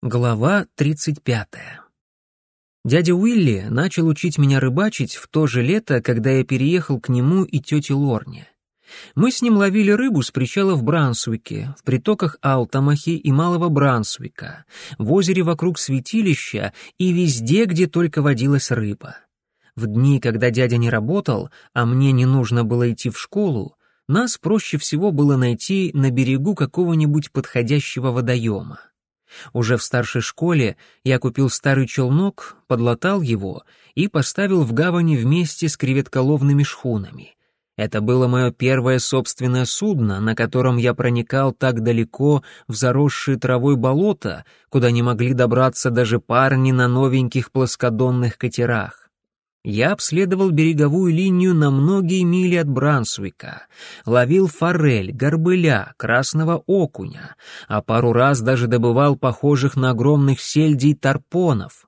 Глава 35. Дядя Уилли начал учить меня рыбачить в то же лето, когда я переехал к нему и тете Лорне. Мы с ним ловили рыбу с причала в Брансуике, в притоках Алтамахи и Малого Брансуика, в озере вокруг святилища и везде, где только водилась рыба. В дни, когда дядя не работал, а мне не нужно было идти в школу, нас проще всего было найти на берегу какого-нибудь подходящего водоема. Уже в старшей школе я купил старый челнок, подлатал его и поставил в гавани вместе с креветколовными шхунами. Это было мое первое собственное судно, на котором я проникал так далеко в заросшие травой болота, куда не могли добраться даже парни на новеньких плоскодонных катерах. Я обследовал береговую линию на многие мили от Брансвика, ловил форель, горбыля, красного окуня, а пару раз даже добывал похожих на огромных сельдей тарпонов.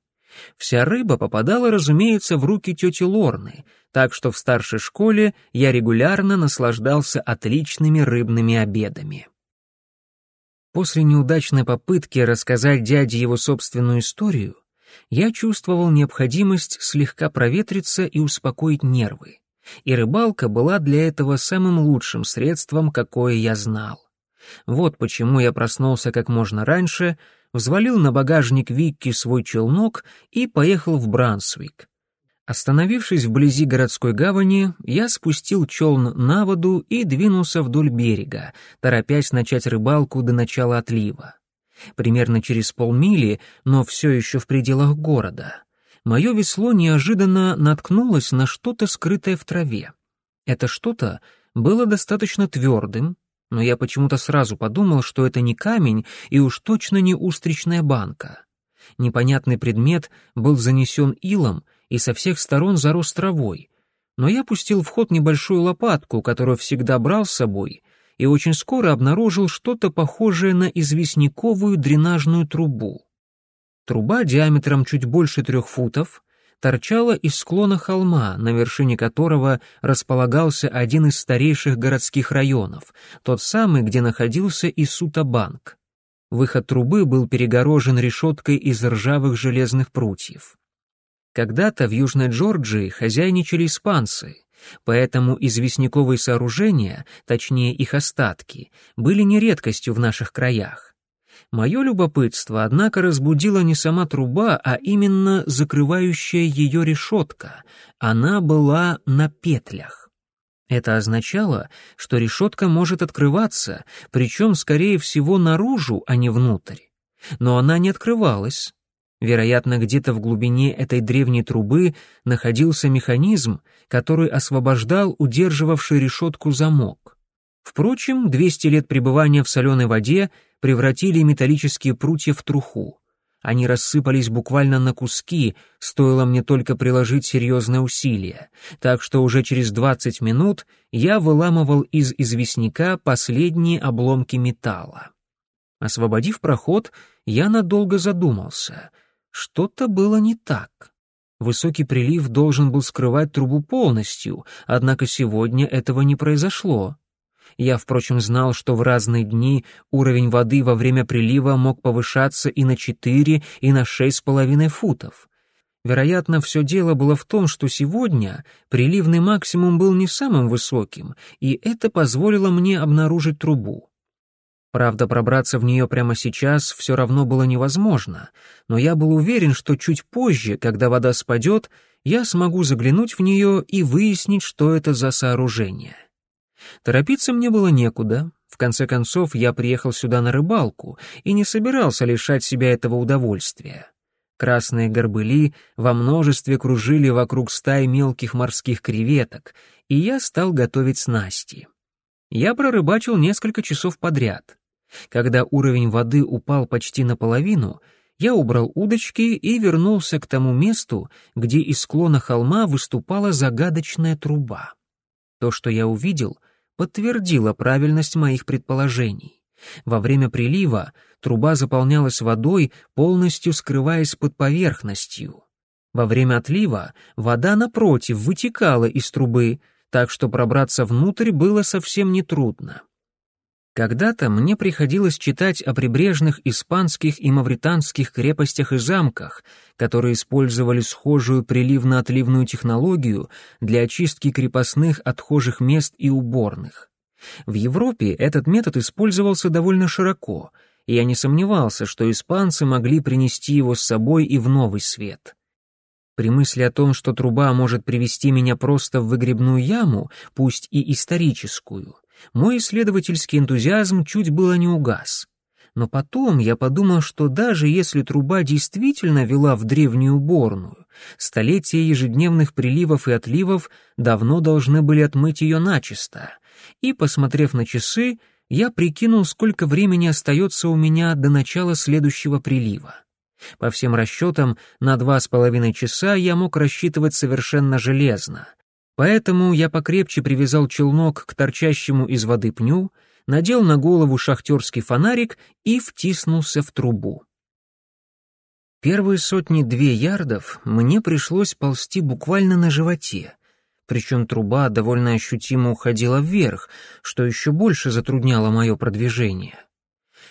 Вся рыба попадала, разумеется, в руки тети Лорны, так что в старшей школе я регулярно наслаждался отличными рыбными обедами. После неудачной попытки рассказать дяде его собственную историю, я чувствовал необходимость слегка проветриться и успокоить нервы. И рыбалка была для этого самым лучшим средством, какое я знал. Вот почему я проснулся как можно раньше, взвалил на багажник Викки свой челнок и поехал в Брансвик. Остановившись вблизи городской гавани, я спустил челн на воду и двинулся вдоль берега, торопясь начать рыбалку до начала отлива примерно через полмили, но все еще в пределах города. Мое весло неожиданно наткнулось на что-то скрытое в траве. Это что-то было достаточно твердым, но я почему-то сразу подумал, что это не камень и уж точно не устричная банка. Непонятный предмет был занесен илом и со всех сторон зарос травой, но я пустил в ход небольшую лопатку, которую всегда брал с собой, и очень скоро обнаружил что-то похожее на известняковую дренажную трубу. Труба диаметром чуть больше трех футов торчала из склона холма, на вершине которого располагался один из старейших городских районов, тот самый, где находился и Сутабанк. Выход трубы был перегорожен решеткой из ржавых железных прутьев. Когда-то в Южной Джорджии хозяйничали испанцы, Поэтому известняковые сооружения, точнее их остатки, были не редкостью в наших краях. Мое любопытство, однако, разбудила не сама труба, а именно закрывающая ее решетка. Она была на петлях. Это означало, что решетка может открываться, причем, скорее всего, наружу, а не внутрь. Но она не открывалась, Вероятно, где-то в глубине этой древней трубы находился механизм, который освобождал удерживавший решетку замок. Впрочем, 200 лет пребывания в соленой воде превратили металлические прутья в труху. Они рассыпались буквально на куски, стоило мне только приложить серьезное усилие, так что уже через 20 минут я выламывал из известняка последние обломки металла. Освободив проход, я надолго задумался — что-то было не так. Высокий прилив должен был скрывать трубу полностью, однако сегодня этого не произошло. Я, впрочем, знал, что в разные дни уровень воды во время прилива мог повышаться и на 4, и на 6,5 футов. Вероятно, все дело было в том, что сегодня приливный максимум был не самым высоким, и это позволило мне обнаружить трубу. Правда, пробраться в нее прямо сейчас все равно было невозможно, но я был уверен, что чуть позже, когда вода спадет, я смогу заглянуть в нее и выяснить, что это за сооружение. Торопиться мне было некуда. В конце концов, я приехал сюда на рыбалку и не собирался лишать себя этого удовольствия. Красные горбыли во множестве кружили вокруг стаи мелких морских креветок, и я стал готовить снасти. Я прорыбачил несколько часов подряд. Когда уровень воды упал почти наполовину, я убрал удочки и вернулся к тому месту, где из склона холма выступала загадочная труба. То, что я увидел, подтвердило правильность моих предположений. Во время прилива труба заполнялась водой, полностью скрываясь под поверхностью. Во время отлива вода, напротив, вытекала из трубы, так что пробраться внутрь было совсем нетрудно. Когда-то мне приходилось читать о прибрежных испанских и мавританских крепостях и замках, которые использовали схожую приливно-отливную технологию для очистки крепостных отхожих мест и уборных. В Европе этот метод использовался довольно широко, и я не сомневался, что испанцы могли принести его с собой и в новый свет. При мысли о том, что труба может привести меня просто в выгребную яму, пусть и историческую, мой исследовательский энтузиазм чуть было не угас. Но потом я подумал, что даже если труба действительно вела в древнюю уборную, столетия ежедневных приливов и отливов давно должны были отмыть ее начисто. И, посмотрев на часы, я прикинул, сколько времени остается у меня до начала следующего прилива. По всем расчетам, на два с половиной часа я мог рассчитывать совершенно железно — Поэтому я покрепче привязал челнок к торчащему из воды пню, надел на голову шахтерский фонарик и втиснулся в трубу. Первые сотни-две ярдов мне пришлось ползти буквально на животе, причем труба довольно ощутимо уходила вверх, что еще больше затрудняло мое продвижение.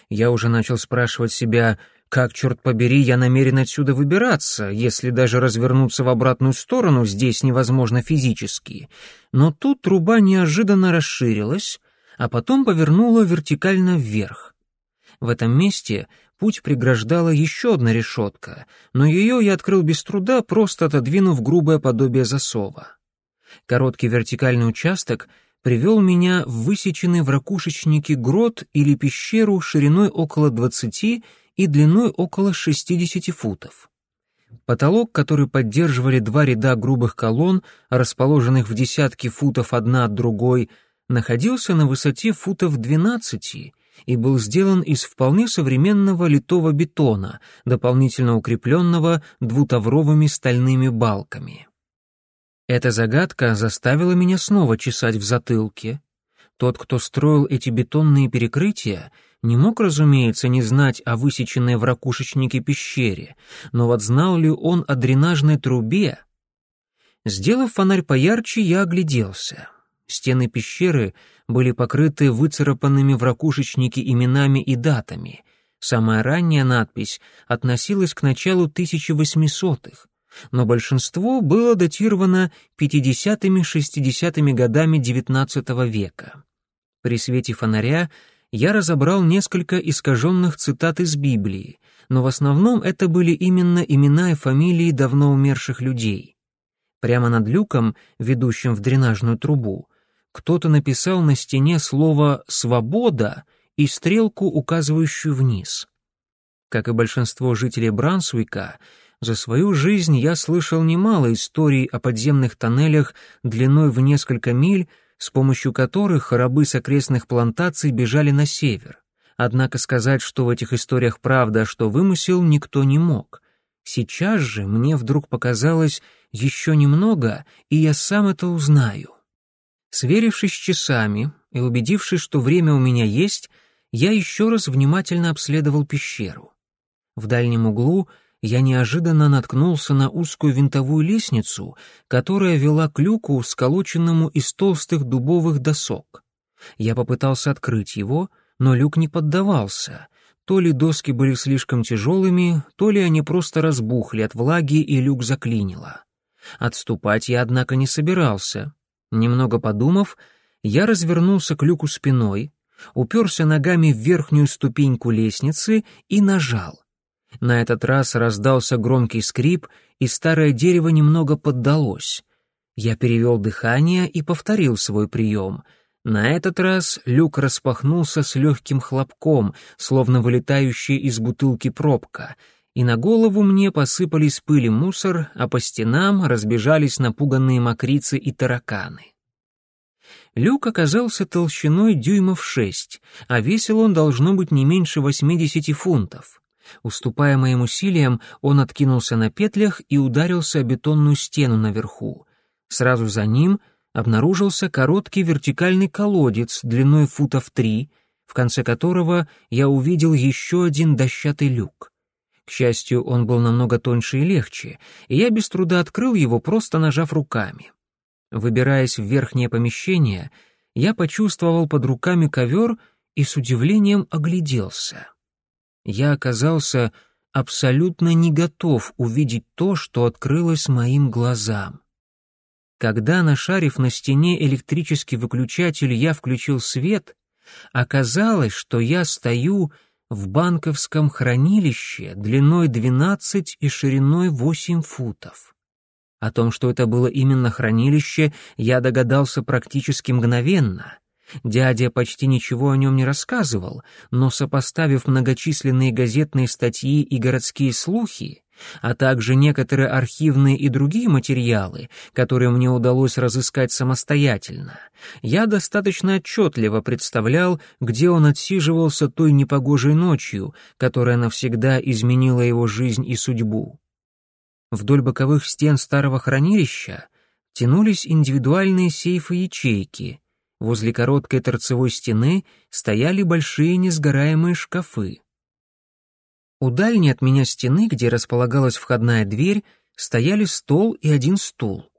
Я уже начал спрашивать себя, как, черт побери, я намерен отсюда выбираться, если даже развернуться в обратную сторону здесь невозможно физически? Но тут труба неожиданно расширилась, а потом повернула вертикально вверх. В этом месте путь преграждала еще одна решетка, но ее я открыл без труда, просто отодвинув грубое подобие засова. Короткий вертикальный участок привел меня в высеченный в ракушечнике грот или пещеру шириной около двадцати и длиной около 60 футов. Потолок, который поддерживали два ряда грубых колонн, расположенных в десятки футов одна от другой, находился на высоте футов 12 и был сделан из вполне современного литого бетона, дополнительно укрепленного двутавровыми стальными балками. Эта загадка заставила меня снова чесать в затылке. Тот, кто строил эти бетонные перекрытия, не мог, разумеется, не знать о высеченной в ракушечнике пещере, но вот знал ли он о дренажной трубе? Сделав фонарь поярче, я огляделся. Стены пещеры были покрыты выцарапанными в ракушечнике именами и датами. Самая ранняя надпись относилась к началу 1800-х, но большинство было датировано 50-60-ми годами XIX века. При свете фонаря я разобрал несколько искаженных цитат из Библии, но в основном это были именно имена и фамилии давно умерших людей. Прямо над люком, ведущим в дренажную трубу, кто-то написал на стене слово «свобода» и стрелку, указывающую вниз. Как и большинство жителей Брансуика, за свою жизнь я слышал немало историй о подземных тоннелях длиной в несколько миль, с помощью которых рабы с окрестных плантаций бежали на север. Однако сказать, что в этих историях правда, а что вымысел, никто не мог. Сейчас же мне вдруг показалось еще немного, и я сам это узнаю. Сверившись с часами и убедившись, что время у меня есть, я еще раз внимательно обследовал пещеру. В дальнем углу — я неожиданно наткнулся на узкую винтовую лестницу, которая вела к люку, сколоченному из толстых дубовых досок. Я попытался открыть его, но люк не поддавался. То ли доски были слишком тяжелыми, то ли они просто разбухли от влаги, и люк заклинило. Отступать я, однако, не собирался. Немного подумав, я развернулся к люку спиной, уперся ногами в верхнюю ступеньку лестницы и нажал. На этот раз раздался громкий скрип, и старое дерево немного поддалось. Я перевел дыхание и повторил свой прием. На этот раз люк распахнулся с легким хлопком, словно вылетающая из бутылки пробка, и на голову мне посыпались пыль мусор, а по стенам разбежались напуганные мокрицы и тараканы. Люк оказался толщиной дюймов шесть, а весил он должно быть не меньше восьмидесяти фунтов. Уступая моим усилиям, он откинулся на петлях и ударился о бетонную стену наверху. Сразу за ним обнаружился короткий вертикальный колодец длиной футов три, в конце которого я увидел еще один дощатый люк. К счастью, он был намного тоньше и легче, и я без труда открыл его, просто нажав руками. Выбираясь в верхнее помещение, я почувствовал под руками ковер и с удивлением огляделся. Я оказался абсолютно не готов увидеть то, что открылось моим глазам. Когда, нашарив на стене электрический выключатель, я включил свет, оказалось, что я стою в банковском хранилище длиной 12 и шириной 8 футов. О том, что это было именно хранилище, я догадался практически мгновенно. Дядя почти ничего о нем не рассказывал, но сопоставив многочисленные газетные статьи и городские слухи, а также некоторые архивные и другие материалы, которые мне удалось разыскать самостоятельно, я достаточно отчетливо представлял, где он отсиживался той непогожей ночью, которая навсегда изменила его жизнь и судьбу. Вдоль боковых стен старого хранилища тянулись индивидуальные сейфы-ячейки, возле короткой торцевой стены стояли большие несгораемые шкафы. У дальней от меня стены, где располагалась входная дверь, стояли стол и один стул.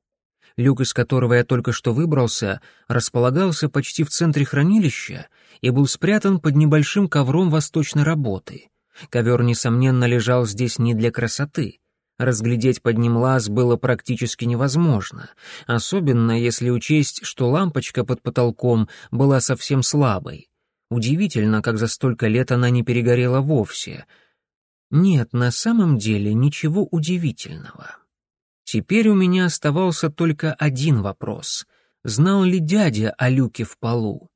Люк, из которого я только что выбрался, располагался почти в центре хранилища и был спрятан под небольшим ковром восточной работы. Ковер, несомненно, лежал здесь не для красоты. Разглядеть под ним лаз было практически невозможно, особенно если учесть, что лампочка под потолком была совсем слабой. Удивительно, как за столько лет она не перегорела вовсе — нет, на самом деле ничего удивительного. Теперь у меня оставался только один вопрос. Знал ли дядя о люке в полу?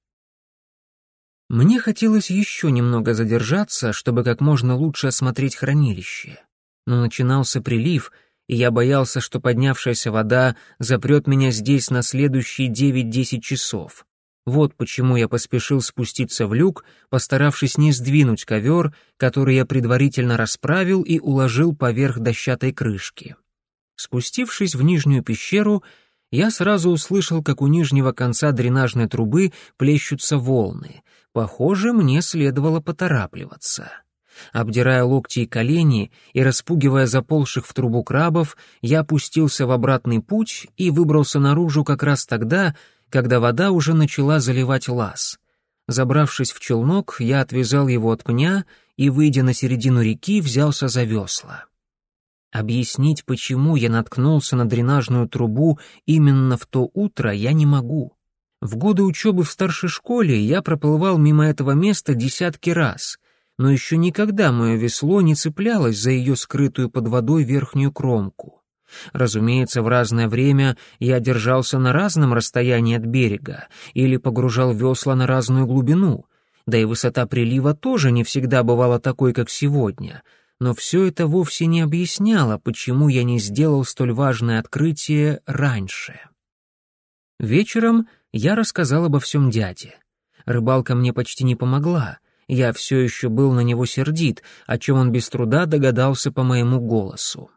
Мне хотелось еще немного задержаться, чтобы как можно лучше осмотреть хранилище. Но начинался прилив, и я боялся, что поднявшаяся вода запрет меня здесь на следующие девять-десять часов. Вот почему я поспешил спуститься в люк, постаравшись не сдвинуть ковер, который я предварительно расправил и уложил поверх дощатой крышки. Спустившись в нижнюю пещеру, я сразу услышал, как у нижнего конца дренажной трубы плещутся волны. Похоже, мне следовало поторапливаться. Обдирая локти и колени и распугивая заползших в трубу крабов, я опустился в обратный путь и выбрался наружу как раз тогда, когда вода уже начала заливать лаз. Забравшись в челнок, я отвязал его от пня и, выйдя на середину реки, взялся за весла. Объяснить, почему я наткнулся на дренажную трубу именно в то утро, я не могу. В годы учебы в старшей школе я проплывал мимо этого места десятки раз, но еще никогда мое весло не цеплялось за ее скрытую под водой верхнюю кромку. Разумеется, в разное время я держался на разном расстоянии от берега или погружал весла на разную глубину, да и высота прилива тоже не всегда бывала такой, как сегодня, но все это вовсе не объясняло, почему я не сделал столь важное открытие раньше. Вечером я рассказал обо всем дяде. Рыбалка мне почти не помогла, я все еще был на него сердит, о чем он без труда догадался по моему голосу.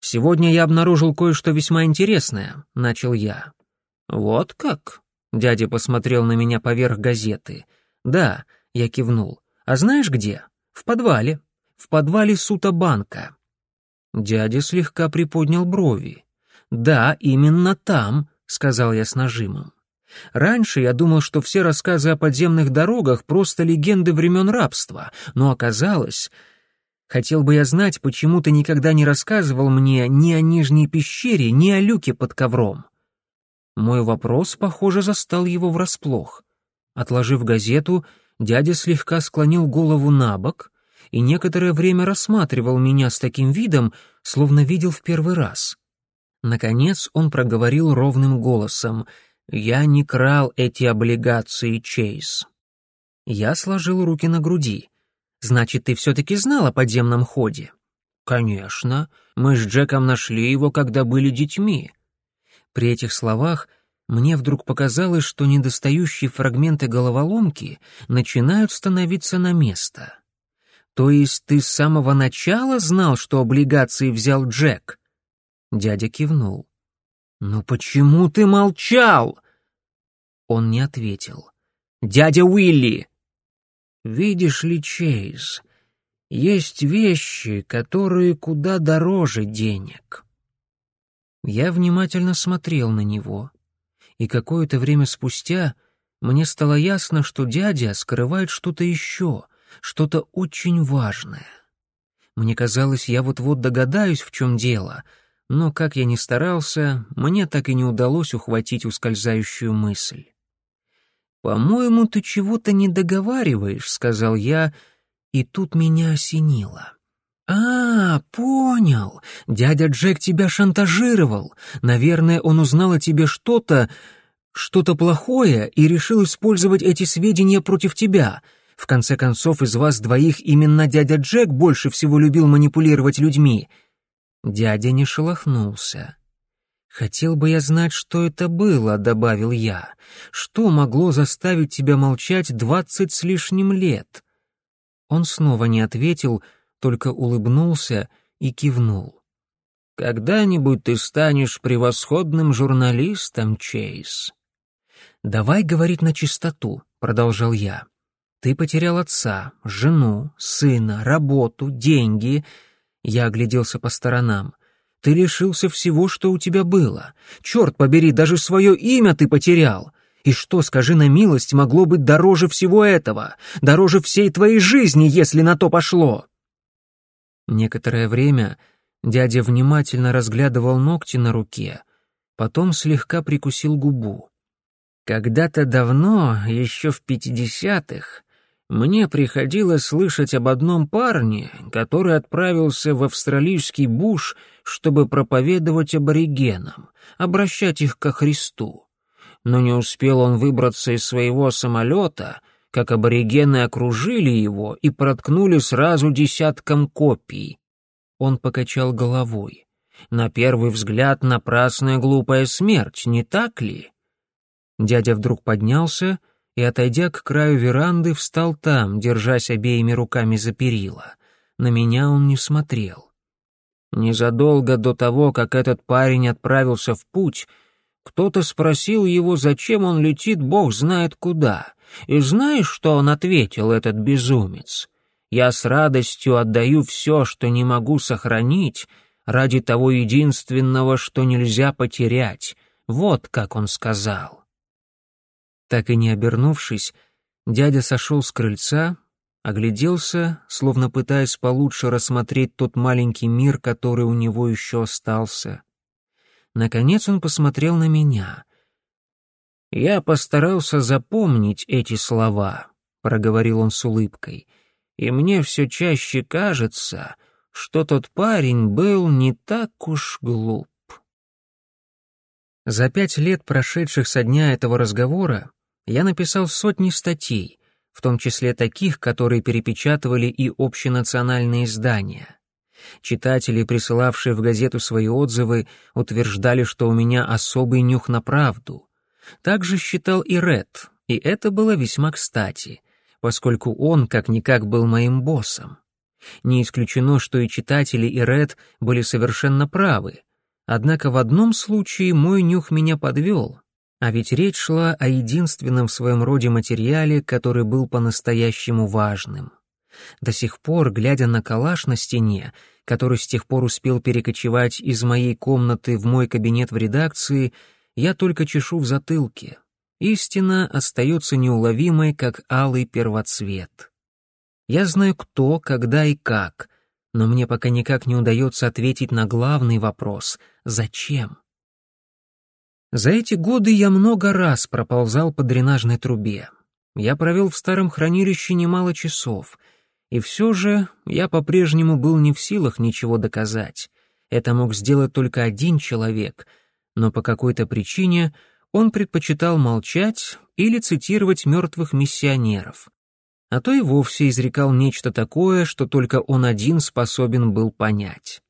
«Сегодня я обнаружил кое-что весьма интересное», — начал я. «Вот как?» — дядя посмотрел на меня поверх газеты. «Да», — я кивнул. «А знаешь где? В подвале. В подвале Сута-банка». Дядя слегка приподнял брови. «Да, именно там», — сказал я с нажимом. Раньше я думал, что все рассказы о подземных дорогах — просто легенды времен рабства, но оказалось, Хотел бы я знать, почему ты никогда не рассказывал мне ни о нижней пещере, ни о люке под ковром. Мой вопрос, похоже, застал его врасплох. Отложив газету, дядя слегка склонил голову на бок и некоторое время рассматривал меня с таким видом, словно видел в первый раз. Наконец он проговорил ровным голосом «Я не крал эти облигации, Чейз». Я сложил руки на груди. Значит, ты все-таки знал о подземном ходе? Конечно. Мы с Джеком нашли его, когда были детьми. При этих словах мне вдруг показалось, что недостающие фрагменты головоломки начинают становиться на место. То есть ты с самого начала знал, что облигации взял Джек? Дядя кивнул. «Но почему ты молчал?» Он не ответил. «Дядя Уилли, Видишь ли, Чейз, есть вещи, которые куда дороже денег. Я внимательно смотрел на него, и какое-то время спустя мне стало ясно, что дядя скрывает что-то еще, что-то очень важное. Мне казалось, я вот-вот догадаюсь, в чем дело, но, как я ни старался, мне так и не удалось ухватить ускользающую мысль. «По-моему, ты чего-то не договариваешь», — сказал я, и тут меня осенило. «А, понял. Дядя Джек тебя шантажировал. Наверное, он узнал о тебе что-то, что-то плохое и решил использовать эти сведения против тебя. В конце концов, из вас двоих именно дядя Джек больше всего любил манипулировать людьми». Дядя не шелохнулся. «Хотел бы я знать, что это было», — добавил я. «Что могло заставить тебя молчать двадцать с лишним лет?» Он снова не ответил, только улыбнулся и кивнул. «Когда-нибудь ты станешь превосходным журналистом, Чейз». «Давай говорить на чистоту», — продолжал я. «Ты потерял отца, жену, сына, работу, деньги». Я огляделся по сторонам. Ты лишился всего, что у тебя было. Черт побери, даже свое имя ты потерял. И что, скажи на милость, могло быть дороже всего этого? Дороже всей твоей жизни, если на то пошло?» Некоторое время дядя внимательно разглядывал ногти на руке, потом слегка прикусил губу. «Когда-то давно, еще в пятидесятых, мне приходилось слышать об одном парне, который отправился в австралийский буш, чтобы проповедовать аборигенам, обращать их ко Христу. Но не успел он выбраться из своего самолета, как аборигены окружили его и проткнули сразу десятком копий. Он покачал головой. На первый взгляд напрасная глупая смерть, не так ли? Дядя вдруг поднялся и, отойдя к краю веранды, встал там, держась обеими руками за перила. На меня он не смотрел. Незадолго до того, как этот парень отправился в путь, кто-то спросил его, зачем он летит, бог знает куда. И знаешь, что он ответил, этот безумец? «Я с радостью отдаю все, что не могу сохранить, ради того единственного, что нельзя потерять». Вот как он сказал. Так и не обернувшись, дядя сошел с крыльца, огляделся, словно пытаясь получше рассмотреть тот маленький мир, который у него еще остался. Наконец он посмотрел на меня. «Я постарался запомнить эти слова», — проговорил он с улыбкой, «и мне все чаще кажется, что тот парень был не так уж глуп». За пять лет, прошедших со дня этого разговора, я написал сотни статей, в том числе таких, которые перепечатывали и общенациональные издания. Читатели, присылавшие в газету свои отзывы, утверждали, что у меня особый нюх на правду. Также считал и Ред, и это было весьма кстати, поскольку он как-никак был моим боссом. Не исключено, что и читатели, и Ред были совершенно правы. Однако в одном случае мой нюх меня подвел, а ведь речь шла о единственном в своем роде материале, который был по-настоящему важным. До сих пор, глядя на калаш на стене, который с тех пор успел перекочевать из моей комнаты в мой кабинет в редакции, я только чешу в затылке. Истина остается неуловимой, как алый первоцвет. Я знаю кто, когда и как, но мне пока никак не удается ответить на главный вопрос — зачем? За эти годы я много раз проползал по дренажной трубе. Я провел в старом хранилище немало часов, и все же я по-прежнему был не в силах ничего доказать. Это мог сделать только один человек, но по какой-то причине он предпочитал молчать или цитировать мертвых миссионеров, а то и вовсе изрекал нечто такое, что только он один способен был понять.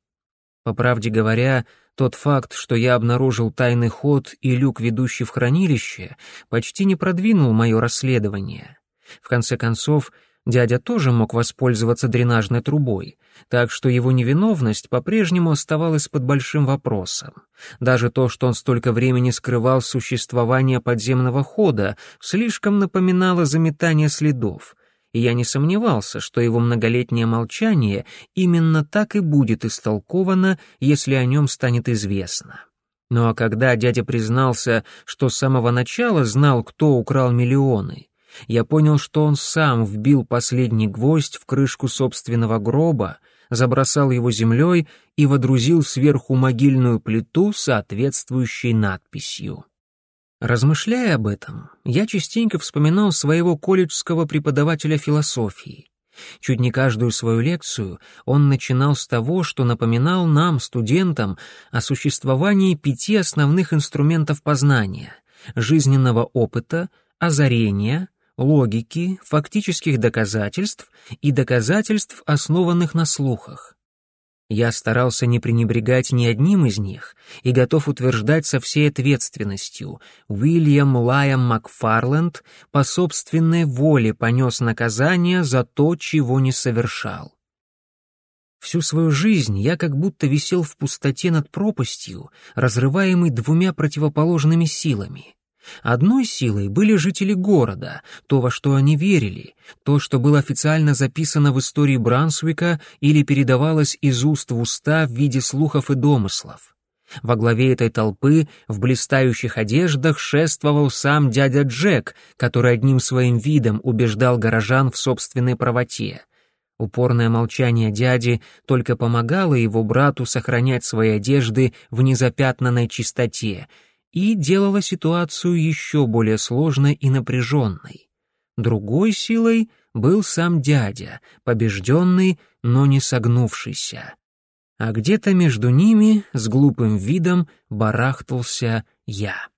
По правде говоря, тот факт, что я обнаружил тайный ход и люк, ведущий в хранилище, почти не продвинул мое расследование. В конце концов, дядя тоже мог воспользоваться дренажной трубой, так что его невиновность по-прежнему оставалась под большим вопросом. Даже то, что он столько времени скрывал существование подземного хода, слишком напоминало заметание следов — и я не сомневался, что его многолетнее молчание именно так и будет истолковано, если о нем станет известно. Ну а когда дядя признался, что с самого начала знал, кто украл миллионы, я понял, что он сам вбил последний гвоздь в крышку собственного гроба, забросал его землей и водрузил сверху могильную плиту соответствующей надписью. Размышляя об этом, я частенько вспоминал своего колледжского преподавателя философии. Чуть не каждую свою лекцию он начинал с того, что напоминал нам, студентам, о существовании пяти основных инструментов познания — жизненного опыта, озарения, логики, фактических доказательств и доказательств, основанных на слухах. Я старался не пренебрегать ни одним из них и готов утверждать со всей ответственностью. Уильям Лайам Макфарленд по собственной воле понес наказание за то, чего не совершал. Всю свою жизнь я как будто висел в пустоте над пропастью, разрываемый двумя противоположными силами. Одной силой были жители города, то, во что они верили, то, что было официально записано в истории Брансвика или передавалось из уст в уста в виде слухов и домыслов. Во главе этой толпы в блистающих одеждах шествовал сам дядя Джек, который одним своим видом убеждал горожан в собственной правоте. Упорное молчание дяди только помогало его брату сохранять свои одежды в незапятнанной чистоте — и делала ситуацию еще более сложной и напряженной. Другой силой был сам дядя, побежденный, но не согнувшийся. А где-то между ними с глупым видом барахтался я.